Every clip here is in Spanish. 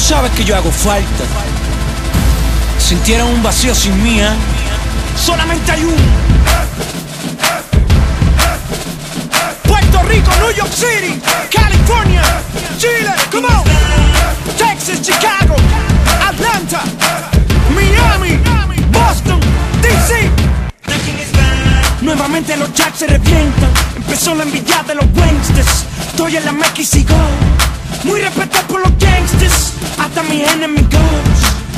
sabes que yo hago falta. Sintieron un vacío sin mía. Solamente hay uno. Puerto Rico, New York City, California, Chile, come on. Texas, Chicago, Atlanta, Miami, Boston, DC. Nuevamente los jacks se revientan. Empezó la envidia de los gangsters. Estoy en la Mex Hasta mis enemigos.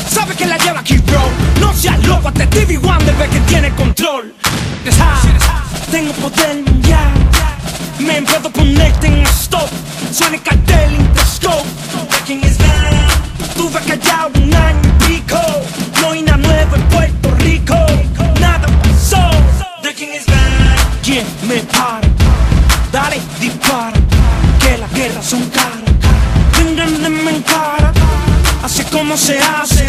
Sabe que la lleva aquí, bro. No seas loco, hasta TV Wonder ve que tiene control. Tengo poder mundial. Me puedo ponerte en stop. Suena el cartel Interscope. Tuve callado un año y pico. No hay nada nuevo en Puerto Rico. Nada pasó. ¿Quién me para? Dale, dispara. Que las guerras son caras. Vengan de en cara. Así como se hace.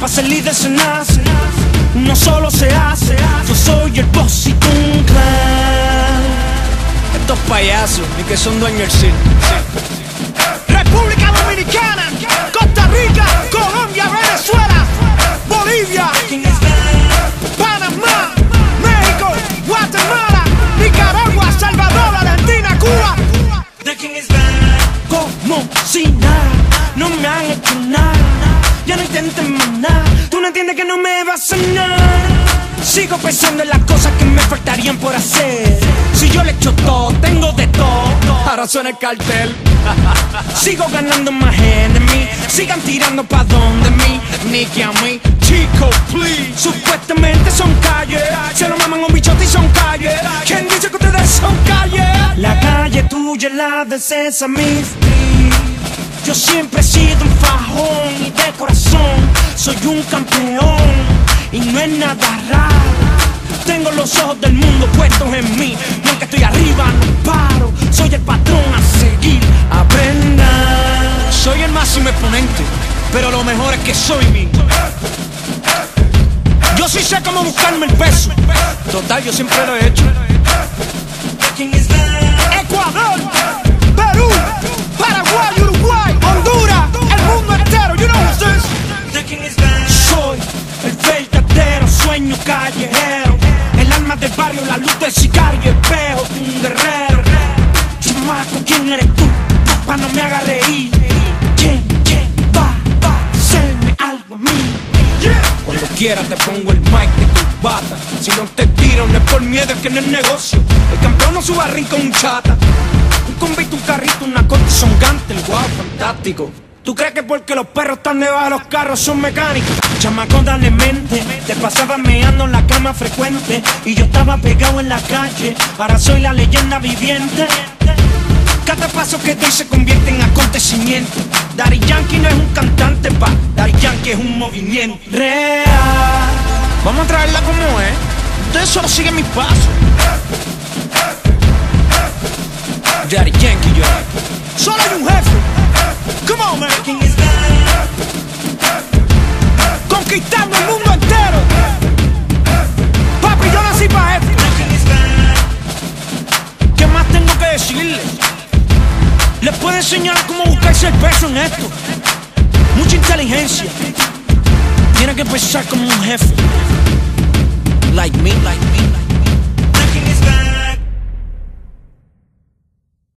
Para ser líder se nace. No solo se hace. Yo soy el boss y tú clan. Estos payasos, ni que son dueños del circo. Como si nada, no me han hecho nada. Ya no intenten más nada, tú no entiendes que no me vas a nada. Sigo pensando en las cosas que me faltarían por hacer. Si yo le echo todo, tengo de todo. Ahora suena el cartel. Sigo ganando más mí Sigan tirando pa' donde mí. Ni que a mí. Chico, please. Supuestamente tuya es la de Sesame Street. Yo siempre he sido un fajón y de corazón soy un campeón y no es nada raro. Tengo los ojos del mundo puestos en mí y aunque estoy arriba no paro. Soy el patrón a seguir, aprenda. Soy el máximo exponente, pero lo mejor es que soy mí. Yo sí sé cómo buscarme el peso. Total, yo siempre lo he hecho. Ecuador, Perú, Paraguay, Uruguay, Honduras, el mundo entero. You know who's this? Soy el verdadero sueño callejero. El alma del barrio, la luz del sicario, el espejo de un guerrero. Chamaco, ¿quién eres tú? Pa' no me haga reír. ¿Quién, quién va, va a hacerme algo a mí? Cuando quiera te pongo el mic Si no te tiro, no es por miedo, es que no es negocio. El campeón no suba ring con un chata. Un convito, un carrito, una corte son gantes, wow, fantástico. ¿Tú crees que porque los perros están debajo de los carros son mecánicos? Chamaco, dale mente. Te pasaba meando en la cama frecuente. Y yo estaba pegado en la calle. Ahora soy la leyenda viviente. Cada paso que doy se convierte en acontecimiento. Daddy Yankee no es un cantante, pa. Daddy Yankee es un movimiento real. Vamos a traerla como es. Ustedes solo siguen mis pasos. Daddy Yankee, yo. Solo hay un jefe. Come on, man. Conquistando el mundo entero. Papi, yo nací para jefe. ¿Qué más tengo que decirles? Les puedo enseñar cómo buscarse el peso en esto. Mucha inteligencia. Tiene que pensar como un jefe. Like me, like me.